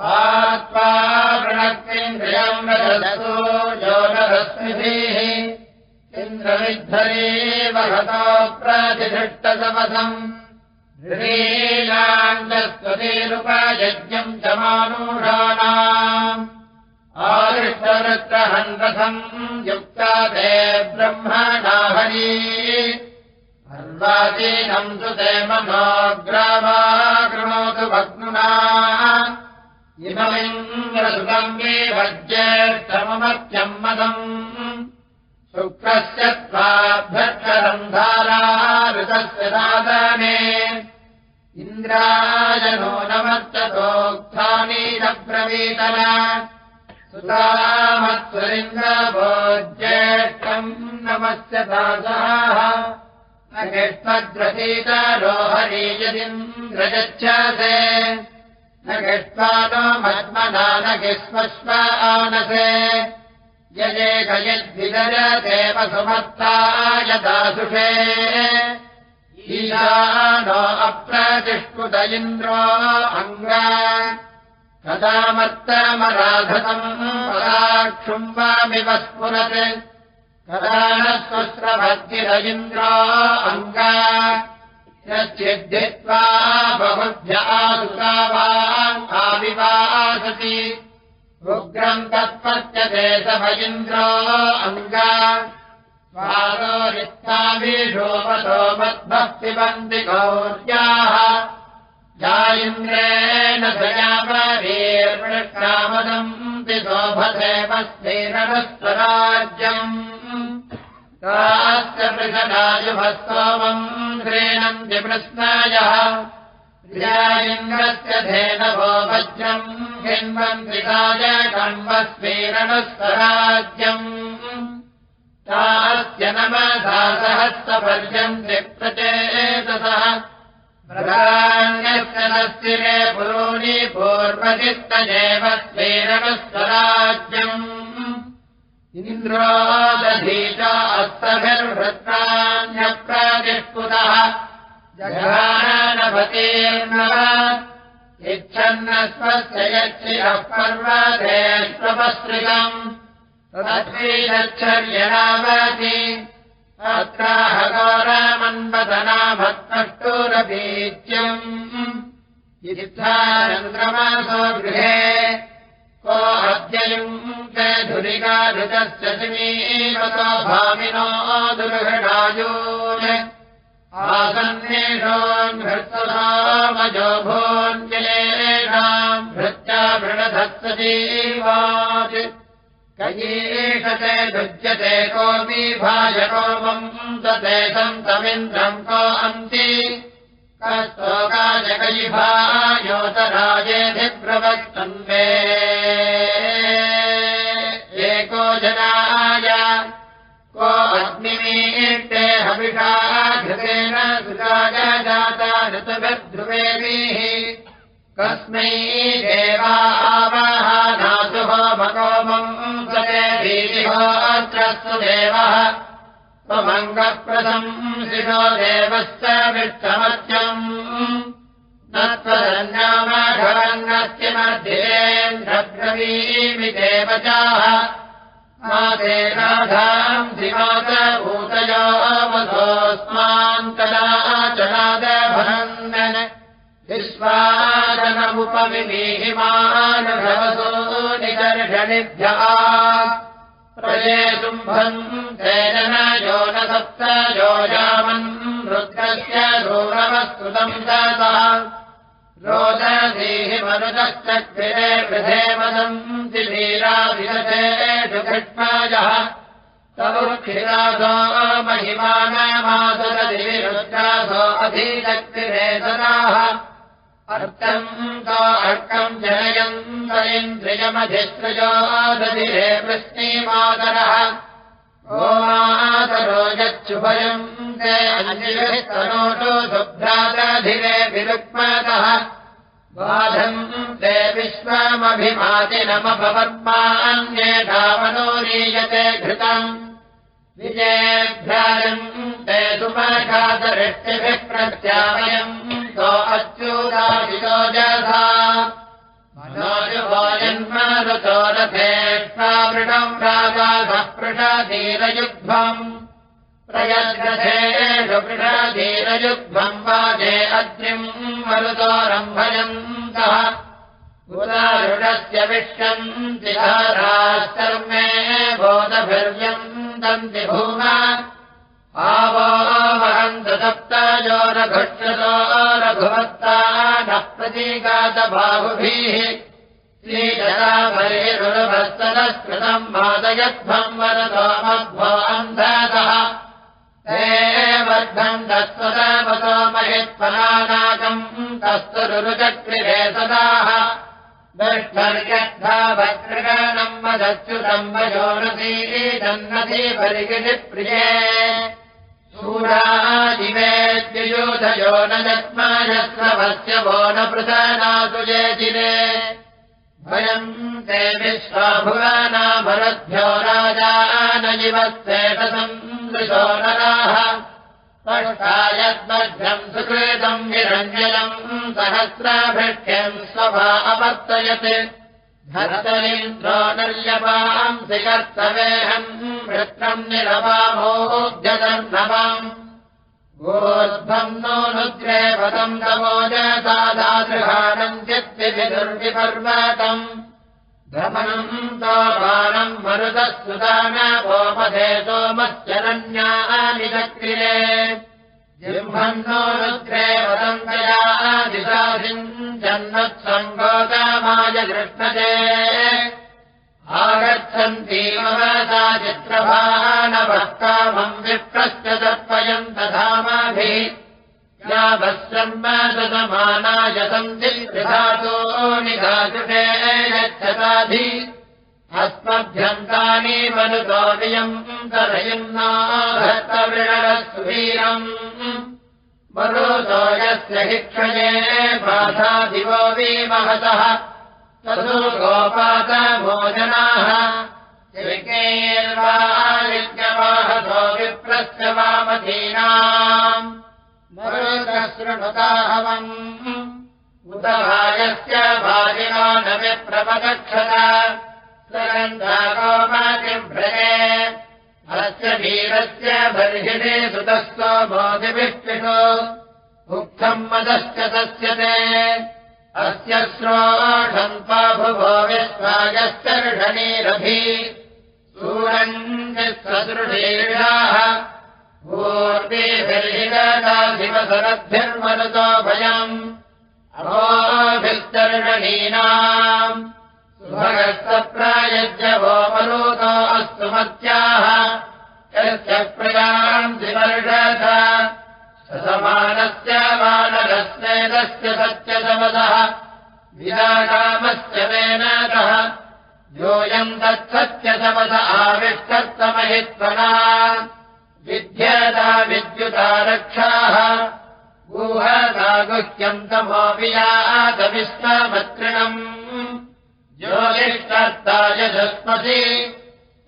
आत्मा वृणक्तिन्द्रियम् रजसो योगरश्मिभिः इन्द्रविद्धरे वहतो प्रतिधृष्टसमसम् ऋणीलाण्डस्वतीरुपयज्ञम् च मानुषाणाम्। आदिष्टवृत्रहन्रथम् युक्ता ते ब्रह्मणा हरी सर्वाचीनम् सुते मनोग्रामा कृणोतु भग्नुना। इममिन्द्रसुतम् मे वज्येष्टममत्यम् मदम्। शुक्रस्य त्वाभ्यक्षरम् धाराऋतस्य सादने इन्द्रायनो नमत्यतोक्तानि न ब्रवीतन सुतामत्वरिन्द्रभोज्येष्टम् नमस्य दासाः न कृष्णग्रसीतरोहरी यदिन्द्रगच्छसे न कृष्णा नो मद्मना न किस्मश्व आनसे। यजेकयद्विदरदेव सुमत्ता यदासुषे। ईशानो अप्रतिष्कुत इन्द्रो अङ्गा। कदामत्तमराधतम् पराक्षुम्बामिव स्फुरत् इन्द्रो अङ्गा। यच्चिद्धित्वा बहुभ्य सभ इन्द्रो अङ्गा। स्वारो रिक्ताभिषोपतो मद्भक्तिबन्ति गौर्याः। या इन्द्रेण सयापरीर्वृष्टामदम् शोभसेवस्तेरणस्वराज्यम् तास्य पृषदायुभस्तोमम् श्रीणन्ति प्रश्नायः इन्द्रस्य धेनवो वज्रम् हिन्वन्त्रिकाय कण्वस्वीरणस्वराज्यम् तास्य नमसा सहस्रपर्यन्ति प्रचेतसः प्रधान्यस्य नस्तिरे पुरोणि पूर्वचित्तजेव स्वीरणस्वराज्यम् इन्द्रोदधीत अस्तभिर्वृत्राण्यप्रतिष्पुतः जघानपतीर्नव इच्छन्न स्वस्य यच्छिरः पर्वतेष्वपस्त्रितम् तदीयच्छर्यनावति अत्राहगौरमन्वदनाभक्तष्टोरबीज्यम् इत्थानन्द्रमासो गृहे को अद्ययुङ्के धुरिकाधृतस्य समीवतो भामिनो दुर्घटायून् आसन्नेषोन्भृत्समजो भोञ्जलेषाम् भृत्या वृणधत्सजीवात् कयीषते दुज्यते कोऽपि भाजकोमम् दते सन्तमिन्द्रम् को अन्ति कस्तोकाजकयिभायोतराजेधिप्रवक्तन्वे एको जनाय को अग्निमीष्टे हविषा घृतेन सुराय जाता ऋतुभिर्ध्रुवेभिः। कस्मै देवा आवहानातु होमकोमम् सते भीतिहोत्रस्तु देवः त्वमङ्गप्रदम् शिशो देवश्च विष्टमत्यम् न त्वदन्यामघवन्नस्यमध्येन्द्रब्रवीमि देवचाः राधाम् धिमातभूतयो अवधोऽस्मान् कदाचनादभरन् विश्वादनमुपविमीहिमानुभवसो निकर्षणिभ्यः प्रजे शुम्भम् तेन न यो न सप्त योजामन् रुद्रस्य गौरवस्तुतम् दतः रोदधीहि मरुदश्चक्रिरे वृधे मदम् दिवीराभिरथेषु कृष्णायः तमुक्षिरासो महिमानमासुरदिविरुद्रासो अधीचक्रिरे सदाः अर्कम् तो अर्कम् जनयन्त इन्द्रियमधिसृजो दधिरे वृष्णीमातरः ओमातरो यच्छुभयम् ते शुभ्रादधिरे विरुक्मतः। बाधम् ते विश्वमभिमातिनमपवर्मान्येधामनोरीयते घृतम्। विजयभ्राजम् ते सुमखादरिष्टिभिः प्रत्यावयम् तो अच्युतादितो जधा मनोजुभोजन्मरुचोरथेष्टावृणम् रागाधः पृषधीरयुग्ध्वम् प्रयद्गधेषु पृषधीरयुग्ध्वम् वाजे मरुतोरम्भयन्तः पुरारुणस्य विष्यन्ति धाराश्चर्मे बोधभिर्यन्तन्ति भूमा आवोहन्तसप्तजो रघुष्यतो रघुवत्ता नः प्रतीकातबाहुभिः श्रीजराभैरुभस्तनस्कृतम् मादयध्वम् वरतो मध्वो अन्धतः हे वर्धम् तत्त्वतो महित्फलानाकम् तस्तुरुचक्रिरे सदाः दृष्टर्यद्धावकृगणम् वदच्युतम् वयोनसी जन्नति परिगिरिप्रिये सूरादिवेद्युयूधयो न जत्मयस्रवस्य वो न पृथनातु जेजिरे भयम् ते विश्वाभुवनामरभ्यो राजा न इवत्सेटसम् दृशो नराः। यद्मध्यम् सुकृतम् निरञ्जनम् सहस्राभृत्यम् स्वभा अवर्तयत् धरतरीन्द्रो नर्यपांसि कर्तवेहम् वृत्रम् निरवामोद्यतर्नवाम् गोध्वम् नो नुद्रे पदम् नमोजसादादृहाणम् चित्तिभिदुर्विपर्वतम् भ्रमणम् तोपानम् मरुतः सुदान गोपधे सोमश्चरण्यानि चक्रिरे जिह्मन्नो रुद्रे वदन्तया दिशासिञ्चन्नत्सङ्गोकामाय कृष्णते। आगच्छन्ती मम सा चित्रभानवक्कामम् विप्रश्च तर्पयम् तथामाभिः यावश्रम्मादमानाय सन्ति विधातो निधातुषे यच्छताधि। अस्मभ्यन्तानि मनुतो वियम् करयन्नाभक्तविणरस्वीरम् मरुतो यस्य हिक्षये बाधादिवो विमहतः। ततो गोपातभोजनाः श्रीकेर्वादित्यवाहतो विप्रस्य वामधीनाम्। मरुतशृणुताहवम्। उदभागस्य भागिनो न विप्रपदक्षत। सरन्धागोमातिभ्रये अस्य वीरस्य बर्हिणे सुतस्तो बोधिभिष्टिषु उक्थम् मदश्च तस्य ते अस्य श्रोषम् पाभुभो विश्वागश्च ऋषणीरभि। सूरञ्जसदृशीषाः पूर्वीभिर्हिरदाधिवसरद्भिर्मरुतो भयम्। अभोभिस्तर्षणीनाम् सुभगस्तप्रायज्यवो मरुतो अस्तु मत्याः यस्य प्रयाम् दिवर्षथ। समानस्य बालरस्नेदस्य सत्यशमदः विराकामस्य मेनकः योऽयम् तत्सत्यशमद आविष्टत्तमहित्वना विद्यता विद्युता रक्षाः। गुहता गुह्यम् तमो वियातविश्वमत्रिणम् ज्योतिष्कर्ता यशस्मसि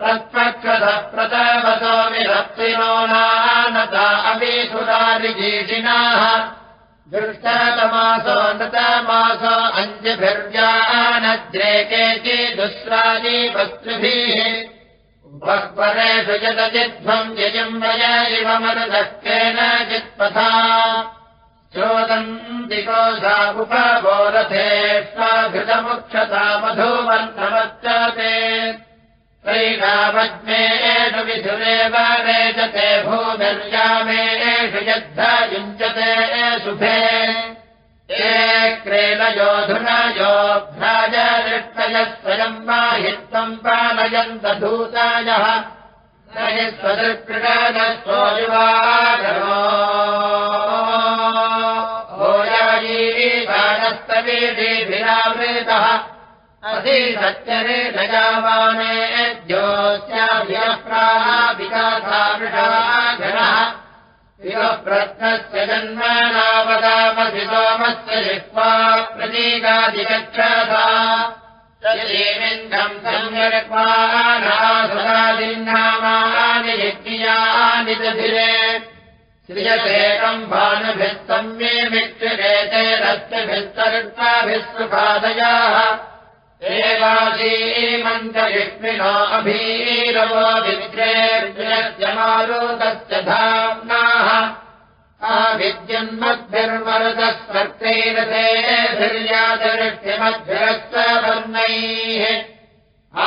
तत्पक्षतः प्रतवतो विरक्तिनो नानता अभिसुरारिजीषिणाः दृष्टतमासो नृतमासो अञ्जभिर्व्यानद्रे केचि दुःस्राजी वस्तुभिः। बह्वरेषु यदचिध्वम् यजम् वय इव मरुदक्केन चित्पथा चोदन्ति कोषा उपबोरथेष्वाघृतमुक्षता मधुमन्त्रमच्चते त्रैणावज्ञेषु विधुरेव रेचते भूमिर्यामेषु यद्ध युञ्जते शुभे ये क्रेलयोधुनयोभ्राजदृष्टयः स्वयम् माहित्वम् पालयन्तधूतायः न हि स्वदृक्कृडनस्वयुवागरो भोयायीवानस्तवीभिरावृतः शिवप्रत्नस्य जन्मनावदामसि सोमस्य जिह्वा प्रतीकादिगच्छता श्रीमिन्द्रम् सम्यक्वानासुरादिन्नामानि यज्ञियानि दधिरे। श्रियसेकम् भानुभिस्तम्येमिक्षिरेते रक्तिभिस्तरुत्वाभिस्तुपादयाः अभीरवो विद्रेर्जस्य मारुतस्य धाम्नाः आविद्युन्मद्भिर्मरुतस्वर्गैरथेभिर्यादृष्टिमद्भिरस्तवर्णैः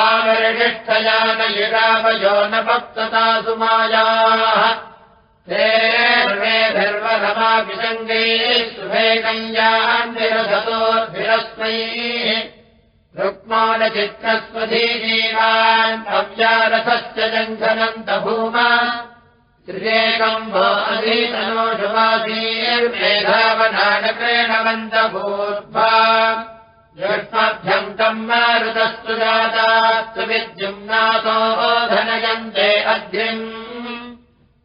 आवरिष्ठयानयुरावयो न भक्तता सुमायाः सर्वेभिर्वरमाभिषङ्गैः शुभेकञ्जान्विरसतोर्भिरस्मैः रुक्मानचित्रस्वधीजीवान् अव्यारथस्य जङ्घनन्तभूमा त्रिरेकम् भो अधीतनोषुवासीर्मेधावनाटकेण मन्दभूत्वा युष्मभ्यम् तम् मारुतस्तु जातास्तु विद्युम्नाथो धनयन्ते अध्यम्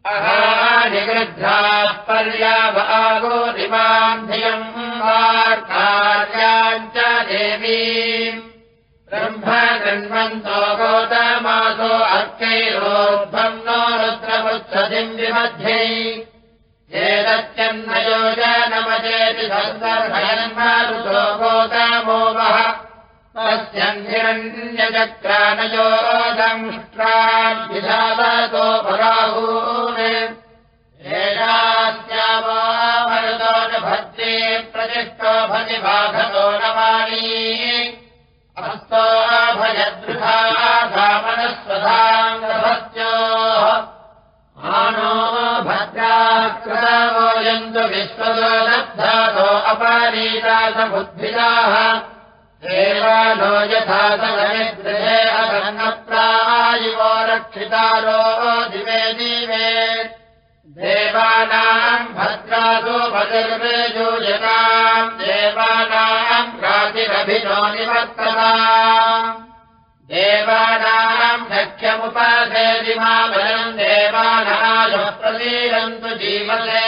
अहानिगृद्धाः पर्यावागो दिवान्धियम् वार्तार्याम् च देवीम्। ब्रह्म गृह्णन्तो गोतमासो अर्कैरोद्भम् नो रुद्रमुत्सदिम् विमध्ये। एतच्चन्नयो जनमजेति सन्दर्भयन्मारुतो गोतमो वः पराहून्। एषास्यावामरुतो न भक्ते प्रतिष्ठो भजि बाधतो न वाणी हस्तो भजदृथा धामनस्वधाङ्गभत्योः आनो भद्राकृतवोयन्तु विश्वतो दब्धातो अपारीता समुद्भिदाः देवानो यथा सगृहे अगन्नप्रायुवो रक्षितारो दिवे दिवे। देवानाम् भद्रासु भजर्वेजूयताम् देवानाम् प्रातिरभिनो निवर्तता देवानाम् शक्यमुपसेदिमाबलम् देवानाय प्रसीरन्तु जीवसे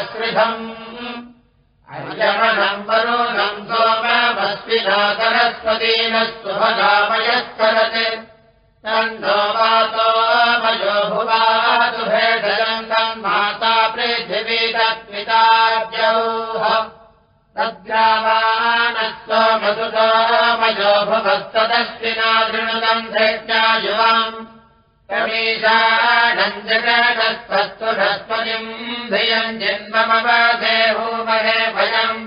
दक्षमश्रिधम् अर्यमनम् वरुणम् सोममस्विना सरस्वतीनः सुभगामयस्करत् तन्नो वातो मयो भुवातु भेदयम् तम् माता पृथिवी तत्पिताद्यौः तद्ग्रामानः सोमसुतो मयो भुवस्तदस्विना दृणुतम् धृत्या युवाम् जगदस्तस्तु नस्पतिम् धियम् जन्ममवधे भूमहे भयम्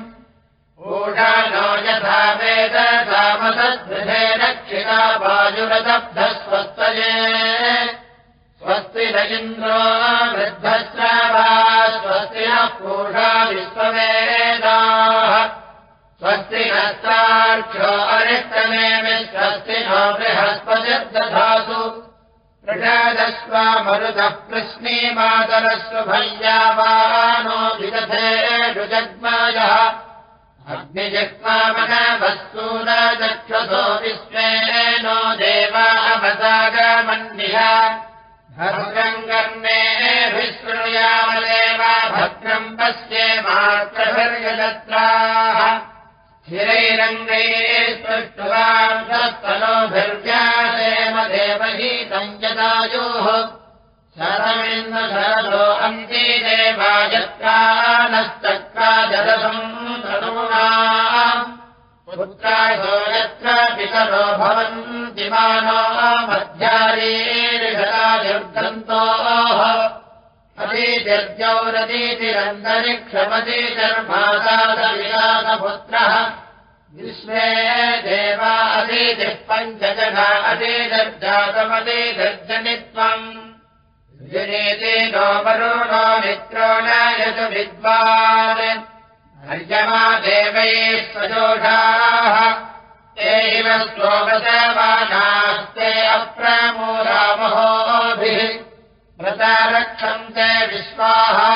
ऊढानो यथा वेद सामसद्वृधे रक्षिता वायुरदब्धस्वस्तये स्वस्ति न इन्द्रो वृद्धश्रावा स्वस्ति नः पूषा विश्ववेदाः। स्वस्ति नस्तार्क्ष्यो अरिष्टमेमि स्वस्ति नो बृहस्पतिर्दधातु प्रषादस्वा मरुतः प्रश्ने मातरस्व भय्यावानो विदधेषु जग्मायः। अग्निजग्मामनवस्तून चक्षुषो विश्वे नो देवा अवसागमन्निह भद्रम् कर्णे विशृणुयामदेव भद्रम् पश्येमात्रभिर्यजत्राः स्थिरैरङ्गैः स्पृष्टवाम् सस्तनोभिर्व्यासेम देवहीतम् यदायोः। शरमिन्द्र शरदो अन्ति देवायत्रा नस्तक्रा जलसम् तनूना पुत्रासो यत्र पितरो भवन्ति मानो मध्यारीर्गतायुर्गन्तोः अतीतिर्जौरतीतिरन्तरिक्षमतीतिर्मासादविलासपुत्रः विश्वे देवा अतीतिः पञ्चजना अतीतिर्जातमतीतिर्जनित्वम् जनेते नो वरुणो मित्रो न यतु विद्वान्। अर्यमा देवैः स्वजोषाः। ते इव स्वोपसवानास्ते अप्रमूलामहोभिः व्रता रक्षन्ते विश्वाहा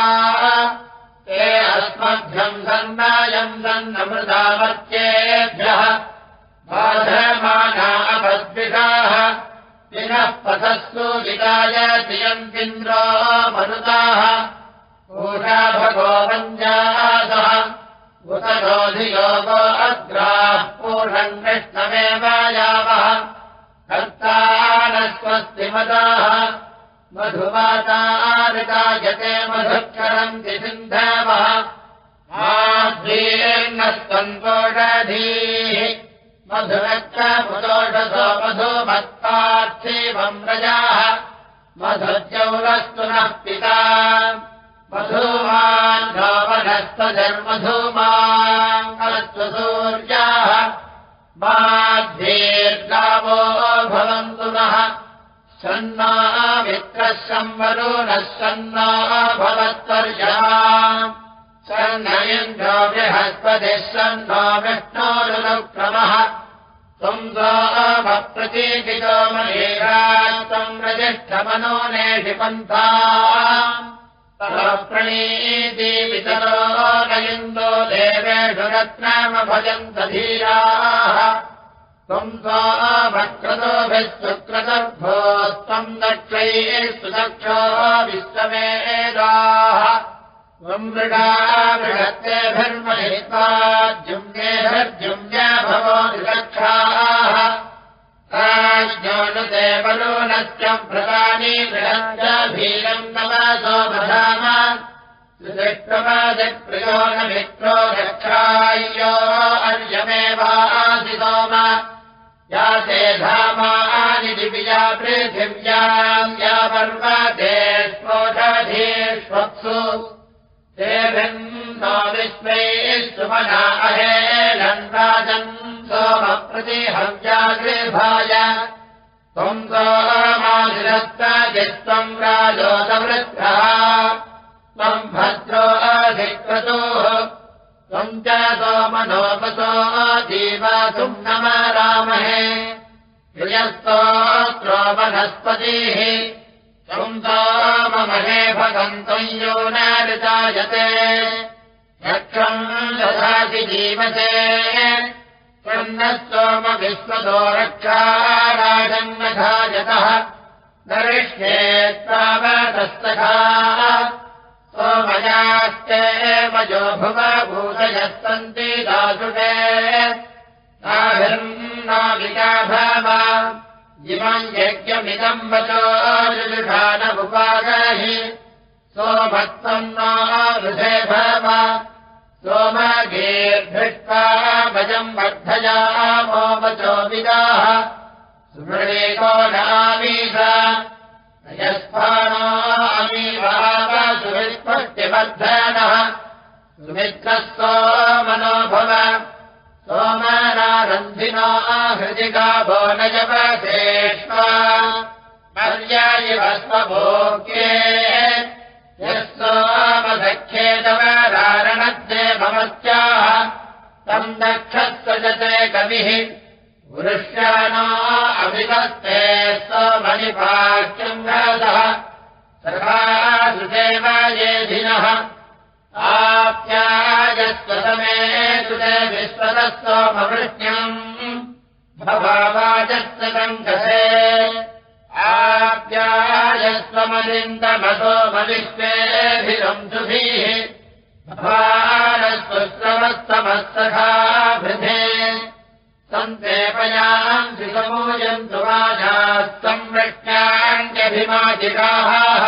ते अस्मभ्यम् सन्नायम् सन्नमृतामर्त्येभ्यः बाधमाना अपद्विषाः। विनः पथस्तु विदाय तियन्तिन्द्रो मरुताः। ऊषा भगो वञ्जासः उत रोधियोगो अग्राः। पूर्णम् कृष्णमेव यावः कर्तानस्वस्ति मदाः मधुमातारितायते मधुक्षरन्ति सिन्धवः माध्वीर्नस्त्वन्तोषधीः मधुरक्षमुदोषसो मधुमत्पार्थिवम् रजाः मधुज्यौरस्तु नः पिता मधुमान्धोमनस्तजर्मधुमास्तु सूर्याः माध्येर्गावो भवन्तु नः सन्ना मित्रः संवरो नः सन्ना भवत्वर्या सन्नयन्द्रो बृहस्पतिः सन्नो। विष्णोरुक्रमः त्वम् द्वामप्रतीकितो मनीरा त्वम् रजिष्ठमनो नेषिपन्था प्रणीति पितरो नयन्दो देवेषु रत्नामभजन्त धीराः त्वम् स्वामक्रतोभिः सुक्रतर्भोस्त्वम् दक्षैः सुदक्षो विश्वमेदाः त्वम् मृगा बृहत्तेभिर्महित्वा जुम्नेभिर्जुम्य भवो निरक्षाः राज्ञोनुदेवलोनश्च व्रतानि बृहच्चीरम् नमसो बधाम सुदृष्टमादिप्रियो न मित्रो रक्षाय्यो अर्यमेवासि सोम या ते धामानि दिव्या पृथिव्याम् या पर्वते स्फोटधीष्वत्सु तेभिन्नो विश्वैः सुमना अहेलन् राजन् सोमप्रतिहव्यागृभाय त्वम् सोमादिरत्तजित्वम् राजोदवृद्धः। त्वम् भद्रो अधिक्रतोः त्वम् च सोमनोपसो जीवातुम् नमरामहे प्रियस्तोत्रो वनस्पतिः त्वम् सोममहे भगन्तम् यो न ऋतायते यक्षम् ददासि जीवसे। त्वन्न सोमविश्वतो रक्षाराजन्नघायतः दर्ष्ये तावतस्तथा सोमयाश्चेवजो भुवभूतयः सन्ति दासुषे ताभिर्नाविका भव इमम् यज्ञमिदम् वचो जुषानमुपागहि सोमत्वम् न हृदे भव। सोमगेर्भृष्टा भजम् वचो विदाः। सुमृणेको नामीष यस्फानो अमीवाव सुवित्पत्तिवर्धनः सुमित्रः सोमनो भव सोमनारन्धिनो हृदि गाभो न जपसेष्वा पर्यायिवस्वभोग्ये यः सोमसख्येतवरारणद्ये भवत्याः तम् दक्षस्वजते कविः वृष्यानो अभिवस्ते सोमनिपाक्यम् राजः सर्वासुदेव येधिनः आप्यायस्वसमे सुते विश्वतः सोमवृष्ण्यम् भवावाजस्य सङ्कसे आप्यायस्वमलिन्दमसोमविश्वेभिरंशुभिः भवानस्वश्रवस्तमस्तखाभृधे सन्तेपयाम् श्रिसमूयन्तु वाजास्तंवृष्ट्याण्यभिमाजिकाः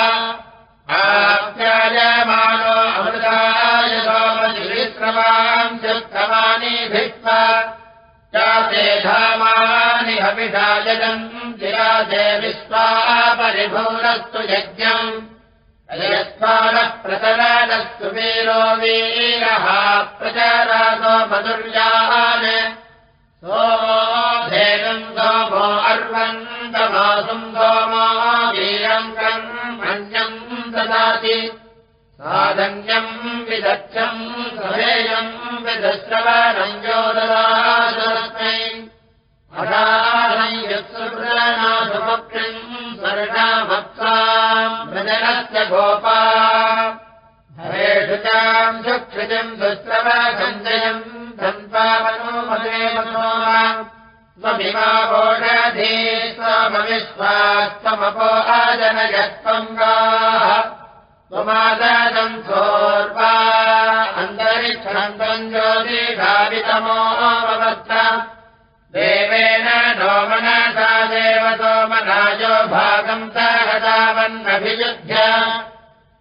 आप्यायमानो अमृताय सोमशिश्रवाम् शुद्धमानि भित्वा चाते धामानि हविषायजम् जिराजे विश्वा परिभूरस्तु यज्ञम्। अयस्वानः प्रतरानस्तु वीरो वीरः प्रचारासो मधुर्यान् सोमोधेनम् सोमो अर्वन्तमासुम् सोमो वीरम् कन्मन्यम् ददाति। साधन्यम् विदक्षम् यो ददास्मै अडाहम् यत्सुप्रणासुपक्षम् स्वर्णाभक्ताम् भजनस्य गोपा हरेषु चाम् सुक्षितिम् सुस्रवसञ्जयम् सन्तावनो मदेव स्वमिमावोषधी स्वमविश्वास्तमपो अजनयत्वम् गाः त्वमादम् सोर्वा अन्तरिक्षम् वितमोऽवत्र देवेन नो मनसा देवतो मनायो भागम् सहदावन्नभियुध्य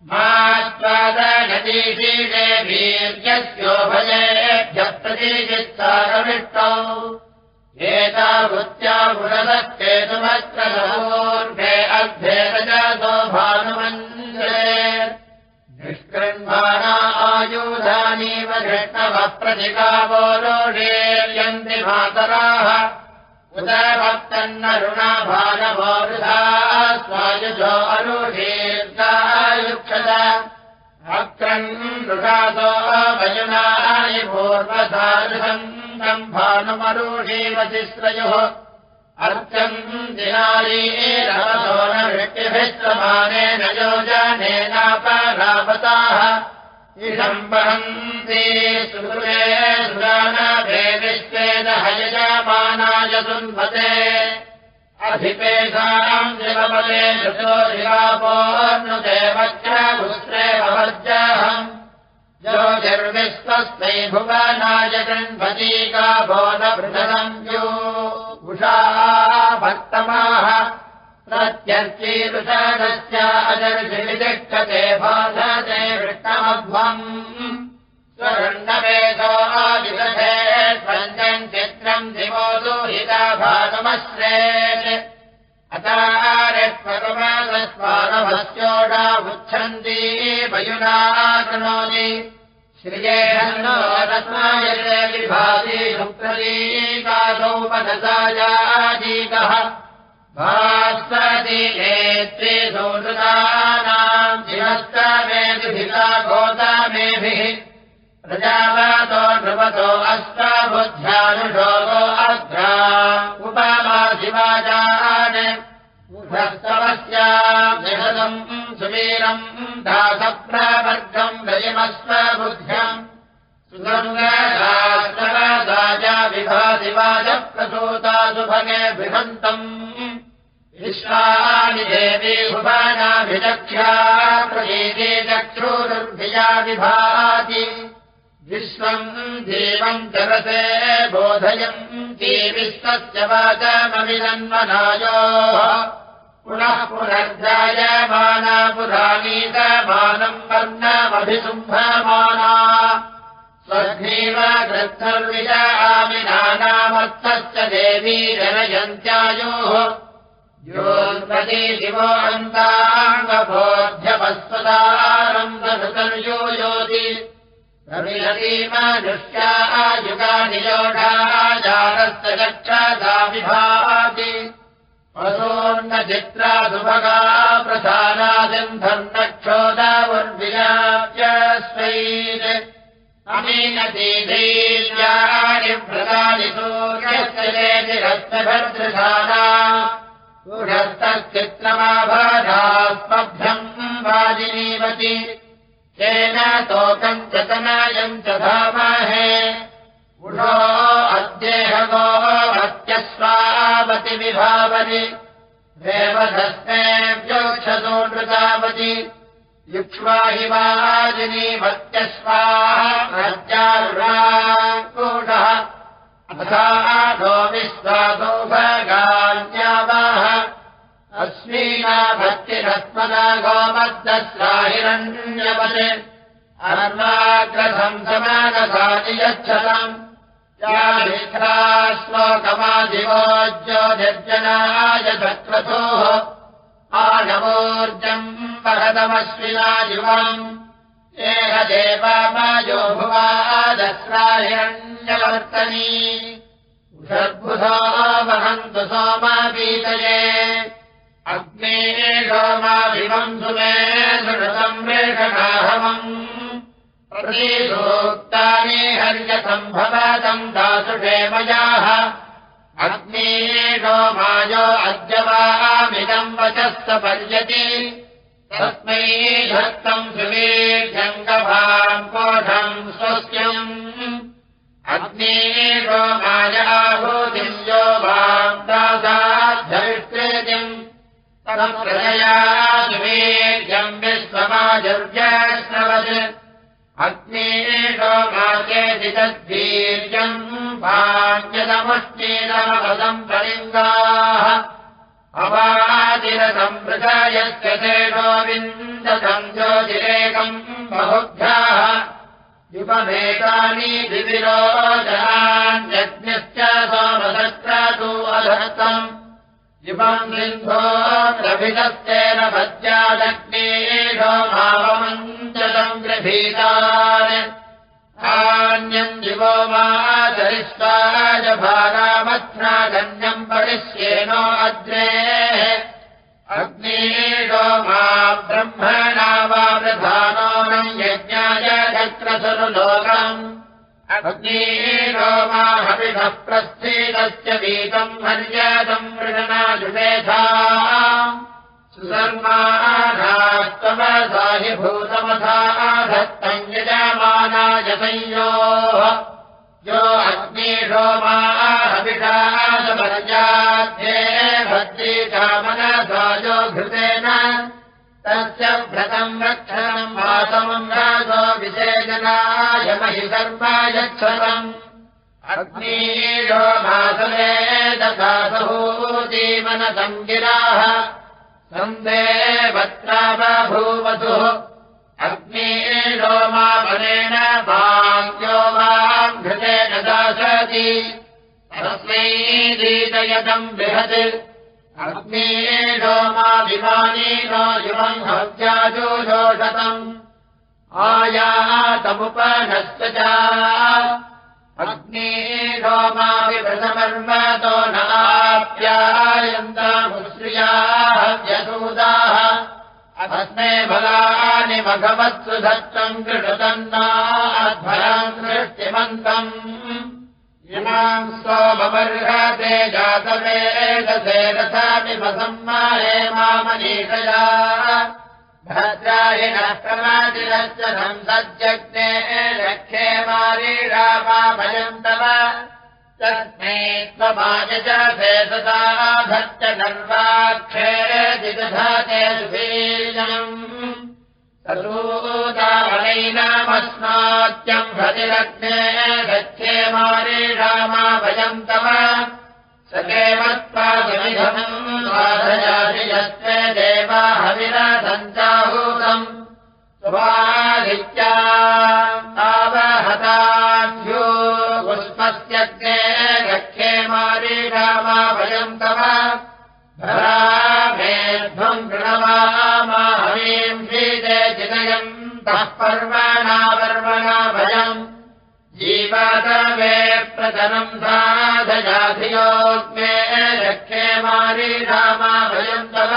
मात्वादनदीशीले वीर्यस्योभयेभ्यः प्रतीचित्सारमिष्टौ एतावृत्या पुरदश्चेतुमत्रपूर्भे अभ्येतजातो भानुमन्त्रे। निष्कृण्वाना आयुधानीव धृष्णवः प्रतिकावो रोषेर्यन्ति मातराः भानवोरुधा स्वायुजो अनुषीर्गायुक्षत अक्रन् नृषासो वयुनाय पूर्वसायुषम् भानुमरुषीवतिश्रयोः अर्चम् दिनारीरवसो न वृत्तिभिश्रमानेन योजनेनापरापताः विश्वेन हयजमानाय सुन्वते। अधिपेषाम् जलपदे धृतो शिलापोर्नुते वच्रभुस्रेवर्जहम् ज्योतिर्विश्वस्मै भुवनाय गण्पतीका बोधभृतम् यो उषाः भक्तमाः प्रत्यर्चीरुषादश्च अजर्षिवितिष्ठते बाधते वृत्तमध्वम्। स्वरण्डवेदोदिदधे स्वञ्जम् चित्रम् दिवो दुहिता भागमश्रेत् अतारेष्वगमादस्वानभस्योडा उच्छन्ती वयुना कृणोति श्रियेहन्नो रत्नायते विभाति शुक्रलीकासौपदसायाजीकः भास्वती नेत्रे सोदृतानाम् शिवस्तमेभिता गोतामेभिः प्रजावातो नृपतो अष्टाबुद्ध्यानुषोगो अध्रा उपमा शिवाजान् उभस्तवस्याम् जगदम् सुवीरम् दासप्रवर्गम् रयमस्वबुद्ध्यम् सुगङ्गदाजा विभादिवाजप्रसूता सुभगे बृहन्तम् विश्वानि देवी भुवनाभिचक्ष्या प्रतीते चक्षुरुर्भिया विभाति विश्वम् देवम् चरसे बोधयम् देविश्वस्य वाचमविदन्वनायोः पुनः पुनर्जायमाना पुराणीतमानम् वर्णमभिसुम्भमाना। स्वग्नीव गृद्धर्विजामिनानामर्थश्च देवी जनयन्त्यायोः योन्पति शिवो अन्ताङ्गबोध्यवस्वदानन्दृतर्यो योति रविलतीमनुष्या युगानि योढाजारस्य गच्छा विभाति प्रधानादिन्धर्नक्षोदावर्विजाप्य स्वैत् अमीनतीधैर्याणि व्रतानि सूर्यस्य गूढस्तश्चित्रमाभाधास्मभ्यम् वाजिनीवति तेन तोकम् च तनायम् च धामहे। उषो अद्येहगो भक्त्यस्वावति विभावति देवधस्मेभ्योक्षतो नृतावति। वाजिनी भक्त्यस्वाहा अथा नो विश्वासौ भगान्यावाह अस्मीना भक्तिरस्मदा अर्माग्रथम् समानसानि यच्छतम्। या मित्रा श्लोकमादिवोज्योतिर्जनाय सक्रतोः आनवोर्जम् वहदमश्विना युवम् एह देवामायो भुवादस्राहिरण्यवर्तनी षड्बुधा वहन्तु सोमापीतये। अग्ने सोमाभिवम् सुमे सुषतम् रेषणाहवम् हर्यसम्भवतम् दासुषे मयाः। अग्ने सोमायो अद्य वामिदम् वचस्त पर्यति तस्मै धत्तम् सुवीर्यङ्गभाम् अग्ने रोमायाभूतिम् भाम् दासाध्यविष्कृतिम् तदप्रजया सुवीर्यम् विश्वमाजुर्यश्रवत् अग्ने रोमाचेति तद्वीर्यम् पाञ्चदमुष्टीरमपदम् परिङ्गाः सेनोविन्दम् ज्योतिरेकम् बहुभ्याः युपमेकानि विविरोचनान्यज्ञश्च सोमसत्रातु अधत्तम्। युपम् सिन्धो प्रभितस्तेन भज्यादग्नेषो भावमञ्चलम् गृहीतान्। न्यम् दिवो मा चरिष्टाय भारामध्नागन्यम् परिश्येनो अग्ने। अग्नेडो मा ब्रह्मणा वा प्रधानो नम् यज्ञाय चक्रसुरुलोकम् अग्नेडो मा हविषः प्रस्थेदस्य वीतम् मर्यादम् मृगणाजुषेधा हि भूतमथाधत्तम् यजमानाय संयोः। यो अग्निषो माहविषादपर्याध्ये भद्रीकामनसायो घृतेन तस्य व्रतम् रक्षणम् वासमम् राजो विषेजनाय महि सर्वा यच्छतम् अग्नीषो मासले ददासहूजीवनसम् गिराः सन्देवत्राबभूवतुः अग्नेरो मानेन वाङ्क्यो माम् घृतेन दासति। तस्मै दीतयतम् बृहत् अग्नेरो माभिमानीनो युवम् हव्याजोषतम् आयातमुपनश्च अग्नेरो माविभृतमर्मतो नाप्यायन्तामुश्रियाः व्यसूदाः अस्मे फलानि भगवत्सु धत्तम् कृतन्नाध्वराम् दृष्टिमन्तम् सोममर्हते जातवेदसे रथापि वसम्मारे मामनीषया। भद्रायिणः प्रमादिरश्च संसज्जग्ने लक्ष्ये मारीरामा भयम् तव। तस्मै भेदसा धत्त सर्वाक्षे जिदधाते सुबीजम् भतिरग्ने गच्छे मारीरामा भयम् तव सकेमत्पादमिधम् साधयासि यस्ते देवा हविरसञ्चाहूतम् स्वादित्या आवहताभ्यो पुष्पस्यग्ने रक्षे मारीरामा भयम् तव भरामेध्वम् प्रणवामा हवीम् पर्वणा भयम् जीवातवे प्रतनम् साधयाधियोग्ने लक्ष्ये मारीरामा भयम् तव।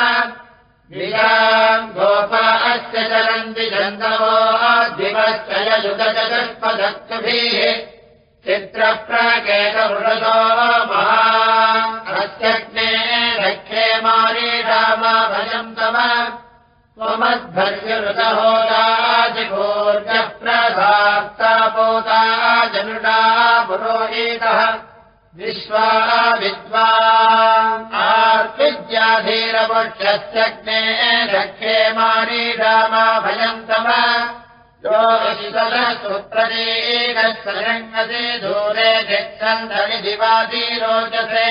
गोपा अस्य चलन्ति चन्दवो दिवश्चययुगचतुष्पदत्तभिः चित्रप्राकेतवृषतो महात्यग्ने लक्ष्ये मारीरामा भयम् तव त्वमद्भर्यऋतहोदाजिभोर्जः प्रसाक्तापोता जनुडा पुरोहितः विश्वा विद्वा आर्विद्याधीरपुष्यस्यग्ने रक्षे मारीरामा भयम् गच्छन्तनि दिवादीरोचसे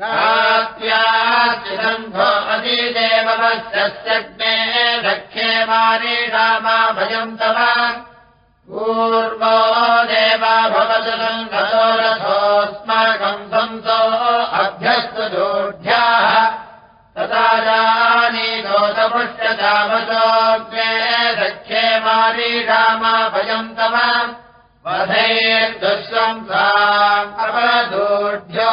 रात्र्याश्चिदम्भो अतिदेववश्यग्ने रक्षे मारीरामा भयम् तव। पूर्वो देवा भवतु सङ्गतो रथोऽस्माकम् संसो अभ्यस्तु दोढ्याः तथा जानीतोतपुष्यतामसोऽग्ने रक्षे मारीरामा भयम् तव। वधैर्दुष्वम् सापदूढ्यो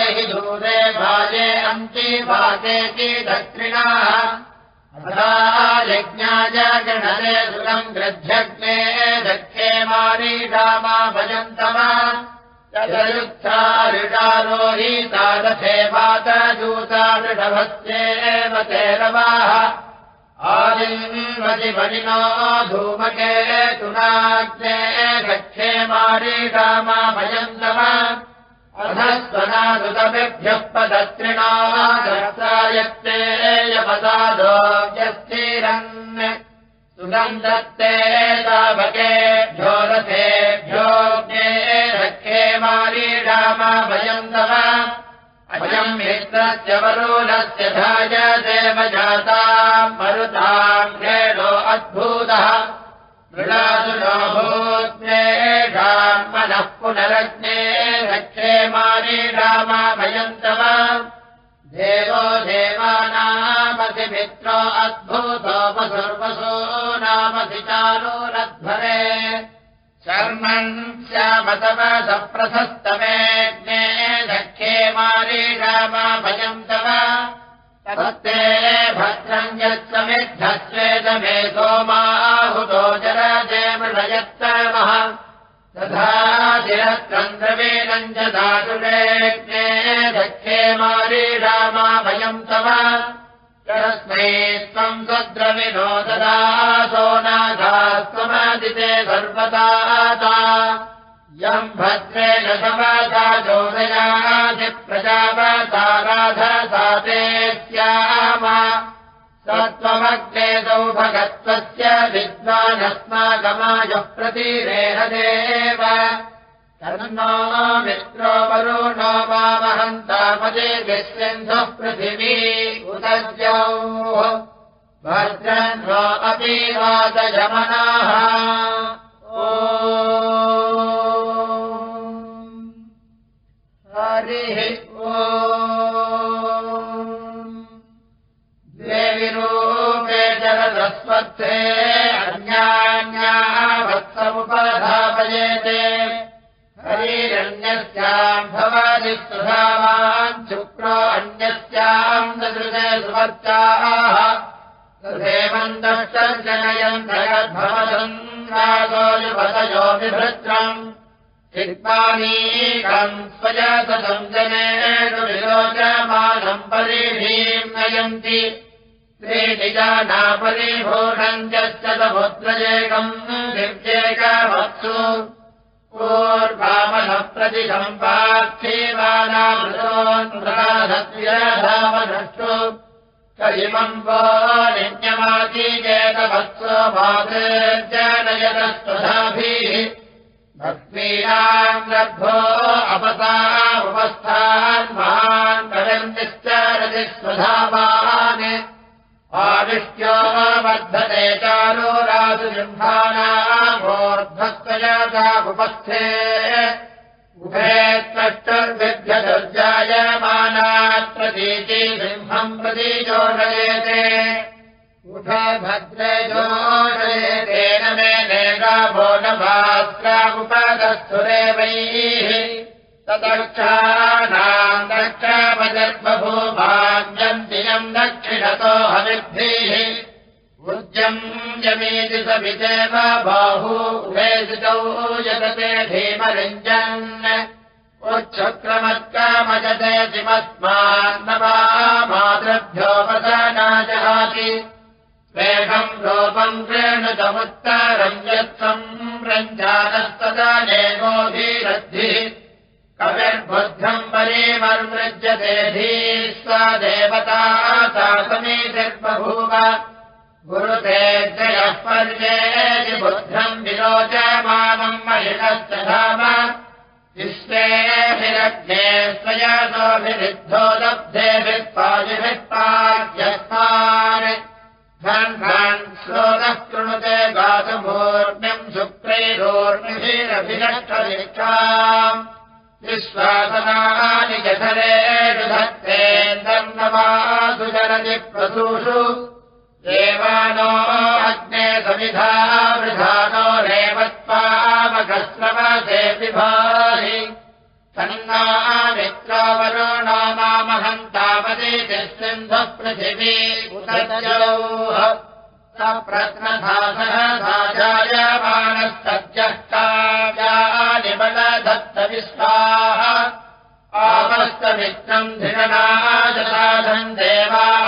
यहि दूरे भाजे अन्ति भागेति दक्षिणाः अथा यज्ञाय गणने सुखम् गृध्यग्ने दक्षे मारीरामा भजम् तव तदयुक्तारिडारोहीतादथेवातजूता वृषभस्येव ते रवाः। आदिमतिमलिनो धूमके तुनाग्ने गच्छे मारीरामा भयम् तव अधस्वनादुतमिभ्यः पदत्रिणायत्ते यपदादोऽस्थिरन् सुगन्धत्ते तावकेभ्यो रथेभ्यो भयम् तव। अयम् मित्रस्य वरुणस्य धाय देवजाता मरुताम् खेलो अद्भुतः। मृणासुनो भूत्नेषाम् मनः पुनरग्ने रक्षे मारी रामा भयम् तव देवो देवानामसि मित्रो अद्भुतोपसर्वसो नामसि चारोरध्वरे शर्मन् श्यामतव सप्रशस्तमेऽग्ने दक्षे मारी रामा भयम् तव तत्ते भद्रम् यत्समिद्धस्वेदमे सोमाहुतो जरजे मृषयत्तमः तथा च धातुरेग्ने दक्षे मारी रामा भयम् तव। तस्मै त्वम् स्वद्रविनो ददासो नाथास्त्वमदिते सर्वदा यम् भद्रेण समदा जोदयादिप्रजावता राधसा ते स्याम सत्त्वमग्नेदौ भगत्वस्य विद्वानस्माकमायः प्रतिरेहदेव। तन्नो मित्रो वरुणो वामहन्तामदे विश्वन्धः पृथिवी उदद्यौ। भद्रन्नो अपि वादयमनाः। ओ हरिः सुधावान् शुक्रो अन्यस्याम् ददृशे सुवर्चाः विभृत्रम्। चित्पानीकम् स्वजातम् जनेषु विलोचमानम् परिभीम् नयन्ति श्रीनिजानापरिभूषम् च समुद्रजेकम् दिव्येकवत्सु पूर्वामनप्रतिशम् पार्थीवानामृतोन्धामनष्टु करिमम् वो नित्यमातीकेतवत्सो मातृजनयतस्त्वधाभिः भक्तीनाम् गर्भो अपसा उपस्थान् महान् करन्निश्चरति स्वधावान् आविष्ट्यो वर्धते चारो राजुम्भानामोर्ध्वत्वजातामुपस्थे उभे त्वष्टुर्विभ्यदुर्जायमानात् प्रतीति सिंहम् प्रति जोषयेते उठ भद्रे जोषयेतेन मे नेगाभो न भास्रामुपदस्थुरेवैः तदक्षाणाम् दक्षापजर्बभूभाग्यम् दियम् दक्षिणतो हविद्भिः उद्यम् यमीति समितेव बाहू उभेसितौ यतते धीमरिञ्जन्। उच्छक्रमत्कामजते जिमस्मान्नवा मातृभ्योपदानाजहाति वेगम् लोपम् क्रेणुतमुत्तरम् यत्सम् रञ्जानस्तदा नेगोभिरद्धिः कविर्बुद्धम् परीमर्मृज्यते धीः। सा देवता सा समीतिर्बभूव गुरुते जयः पर्येति बुद्धम् विलोचमानम् महिषश्च धाम। विश्वेभिरग्ने स्वयासोऽभिरुद्धो लब्धेभिः पाजिभिः पाज्यस्मान् धन् धन् श्रोतः कृणुते गातमूर्म्यम् शुक्रैरोर्मिभिरभिरक्षनिष्ठाम् विश्वासनानि जठरेषु धत्तेन्दर्नवासु चरति प्रसूषु देवानो अग्ने समिधा वृधानो रेवत्वामघस्रवसे विभाहि सन्नामित्रावरुणो मामहन्तावदेति सिन्धः पृथिवी उदजौः प्रत्नधासः साजायमानस्तज्जष्टाजानि बलधत्तविश्वाः आवस्तमित्रम् धिरणाजसाधम् देवाग्निम्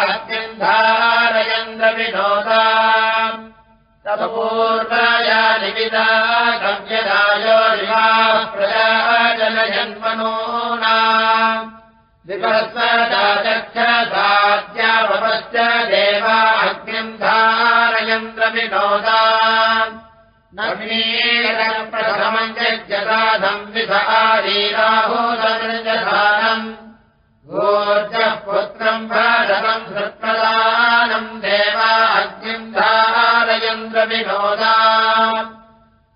तपूर्वायानि विदा गव्यदायो निवाः प्रजाजनजन्मनूना। विभस्वदाचक्षसाद्यावपश्च देवा अग्निम् धारयन्द्रविनोदा। नवीरप्रथमम् यज्ञता संविधारीराभूतमृजधानम् धारयन्द्रविनोदा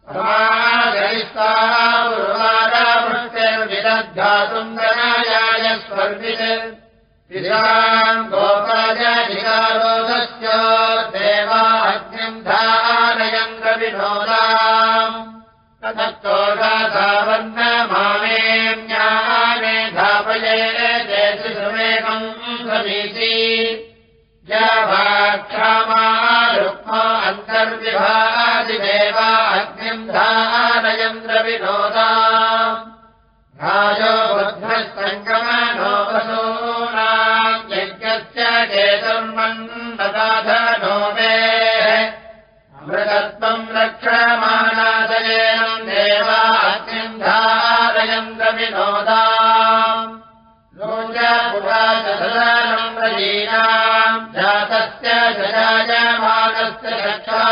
समागरिष्टावृष्टिर्विदग्धासुन्दरायाय स्वर्वित् िराम् गोपाजाधिकारोधस्य देवा अग्निम् धारयम् रविनोदाम् ततोषाधावन्न मामे ज्ञाने धापये समीची जभाक्षामा रुक्मा अन्तर्विभादिदेवा अग्निम् धारयम् रविनोदाम् राजो रक्षा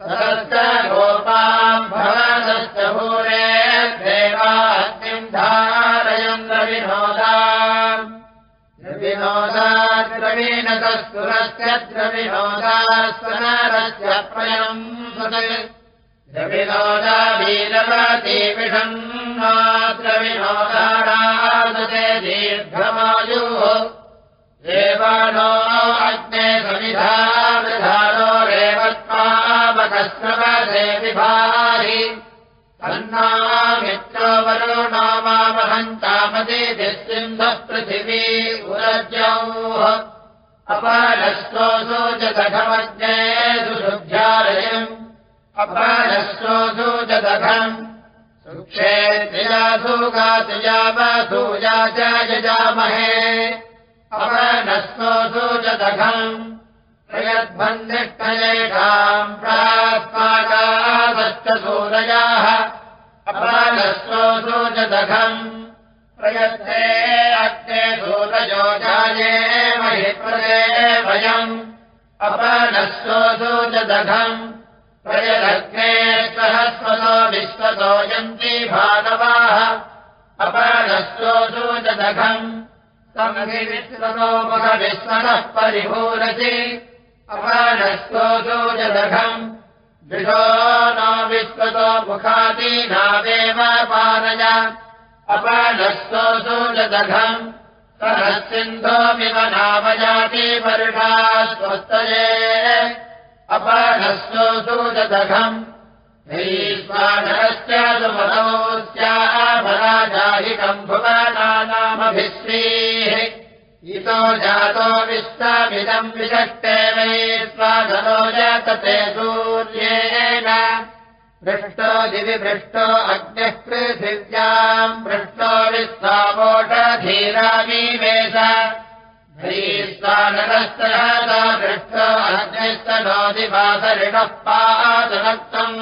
सदस्य गोपाम् भवदस्य भूरे देवाग्निम् धारयम् रविनोदा द्रविनोदाद्रवीणतस्तुरस्य द्रविनोदास्वनरस्य प्रयम् द्रविनोदावीरवती विषन्ना द्रविनोदारादते दीर्घमायुः देवानो अग्ने समिधावृधानो रेवत्मावकस्रवदे विभाहि। तन्नामित्रो वरुणो मामहन्तामदिसिन्धः पृथिवी उरज्यौः अपरस्तोऽसो च दघमज्ञे सुशुभ्यालयम् अपरस्तोऽसो च दघम् सुक्षेत्रियासुगातुयावसूया च यजामहे प्रास्माकादश्च सूरयाः अपरनस्तोऽसो च दघम् प्रयत्ते अग्ने सूरजो जाये महि प्रदे अपरनस्तोऽसो च दघम् प्रयदग्ने सहस्वतो विश्वतो यन्ति भागवाः। अपरनस्तोऽसो च दघम् समधिविश्वतो मुखविश्वतः परिभूरसि अपरनस्तोऽसो च दघम् द्विषो न विश्वतो मुखादीनादेव पानय अपनस्तोऽसो च दघम् सह सिन्धोमिव नामजाति वर्षा स्वस्तये अपनस्तोऽसो च दघम् भीष्मानरस्य सुमतोऽस्यामराजाहिकम् भुवनानामभिश्रीः इतो जातो विश्वमिदम् विषष्टे वै स्वाधनो जातते सूर्येण। पृष्टो दिवि पृष्टो अग्निः पृथिव्याम् पृष्टो विश्वामोषधीरामीवेश भीस्वानरस्तः पृष्टो अग्निस्तनोदिवासरिणः पादनक्तम्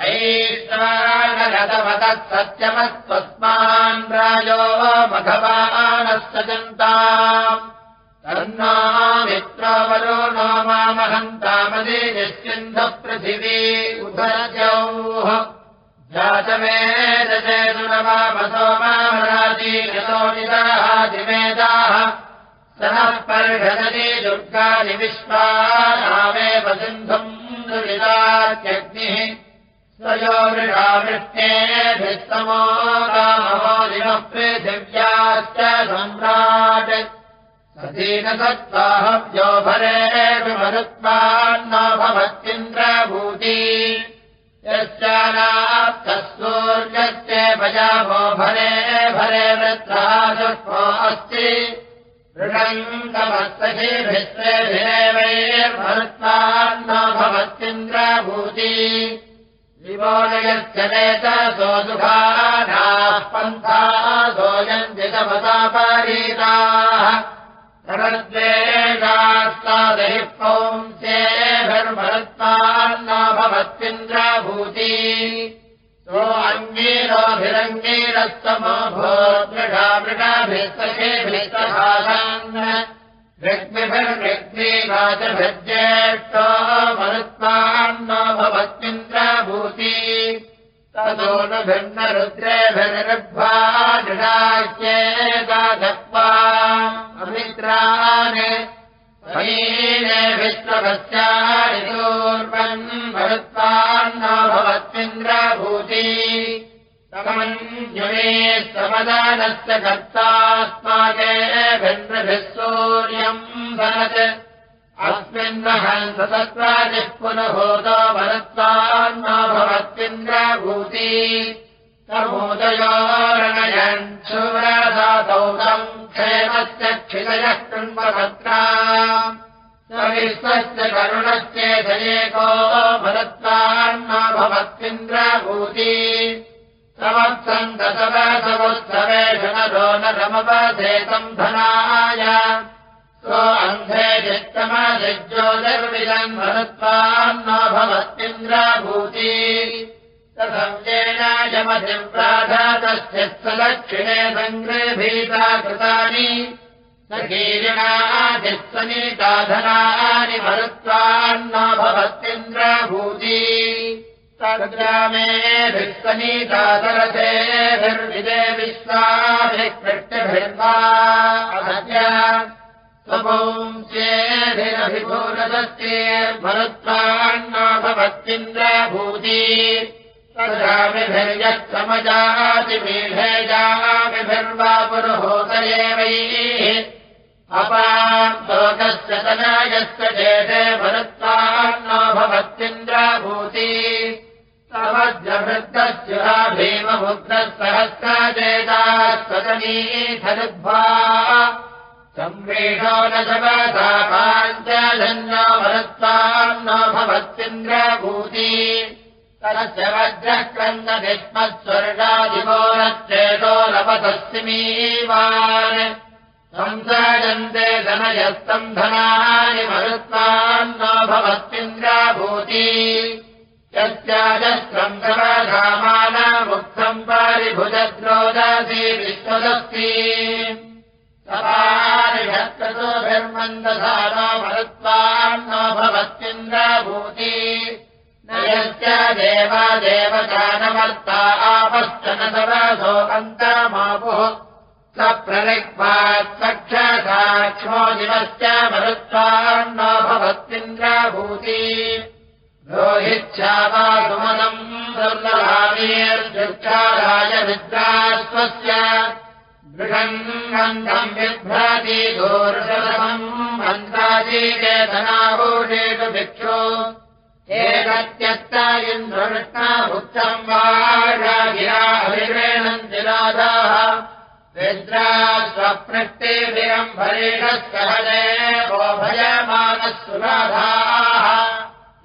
ऐश्वरगतवतः सत्यमस्त्वस्मान् राजो मघवानस्य जन्ताम्। तन्ना मित्रो वरो नो मामहन्तामदि निश्चिन्धः पृथिवी उभरजौः जातमे रजेतु न वामसो मामराजीयतोनिदाः सनः पर्षदति दुर्गानि विश्वानामेव सिन्धुम् दुरिदात्यग्निः स्वयो वृषावृष्टेभिस्तमो कामहोदिनः पृथिव्याश्च सम्राट् सतीनसत्त्वाहव्यो भरेषु मरुत्वान्न भवत्विन्द्रभूति यश्चानाप्तसूर्यस्य भजामो भरे भरे वृत्राशुष्मो अस्ति। ऋषन्तमस्तभिस्त्रेभिरेवैर्भरुत्वान्न भवत्विन्द्रभूति नेतसो दुःखानाः पन्थाः सोऽयन्ति तमसापरीताः सरद्वेषास्तादहि पौंस्येभिर्भरत्वान्न भवत्विन्द्रभूति सो अङ्गीरोभिरङ्गीरस्तमो भोदृढा मृगाभिस्तकेभिस्तभाषान् व्यक्तिभिर्व्यक्तिवाचभिर्ज्येष्ठो मरुत्वान्न भवत्विन्द्रभूति तदोनुभिन्नरुद्रेभिर्भाषाच्येताधत्वा अमित्रान् ीने विश्वभस्यादिपूर्वम् भरत्वान्न भवत्विन्द्रभूति समदानस्य कर्तास्माकेभिन्द्रभिः सूर्यम् भरत्। अस्मिन्नहम् सतत्वादिः पुनभूतो भरत्वान्न भवत्विन्द्रभूति समोदयोरणयन् शूरदातौ तम् क्षेमस्य क्षितयः कृण्वभद्रा विश्वस्य करुणश्चेदयेको भरत्वान्न भवत्विन्द्रभूति समर्थम् दशवसमुत्सवेषणो न रमवधेतम् धनाय। सो अन्धे चित्तमधिज्योतिर्विदम् भरत्वान्न भवत्विन्द्रभूति यमधिप्राधातस्य सदक्षिणे सङ्गृभीता कृतानि। न कीरिणादित्सनीताधनानि मरुत्वान्न भवत्विन्द्रभूति सनीतादरथेभिर्विदे विश्वाभिः कृष्टिभिर्वा स्वपुंस्येभिरभिभूरदस्येर्भरत्वान्न भवत्विन्द्रभूति भिर्यः समजातिमीभेजामिभिर्वा पुरुहोतयेवैः अपान्तोकस्य तनायस्य चेते भरत्वान्नो भवत्विन्द्राभूति समज्रभृद्धस्य भीममुग्रः सहस्रचेताः स्वतनीधनुद्भा संवेषो न शवसा पाञ्चजन्यो भरत्वान्नो भवत्विन्द्रभूति तस्य वज्रः क्रन्दनिष्मत्स्वर्गादिवो न चेतो लपतस्मिमीवान् संसजन्ते धनयस्तम् धनानि मरुत्वान्नो भवत्विन्द्राभूति यस्याजस्त्रम् सर्वधामानमुक्तम् परिभुजद्रोदसी विश्वदस्ति। सपारिषत्ततोभिर्मन्दधानो मरुत्वान्नो भवत्विन्द्राभूति यस्य देवदेवजानमर्ता आपश्चन सरसो अन्तमापुः स प्ररिक्वात् सक्षसाक्ष्मो दिवस्य मरुत्वान्न भवत्विन्द्रभूति रोहिच्छावा सुमनम् दुर्लभावीर्जुक्षाराय विद्राश्वस्य बृहन्नन्दम् बिभ्राति दोर्षमम् मन्त्राजीकेतनाभूषेषु भिक्षु। एकत्यत्ता इन्द्रकृष्णाभुक्तम् वागिराभिरेणन्तिराधाः विद्रा स्वपृष्टिभिरम्भरेणः सहजे भयमानः सुराधाः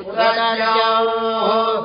उदनयोः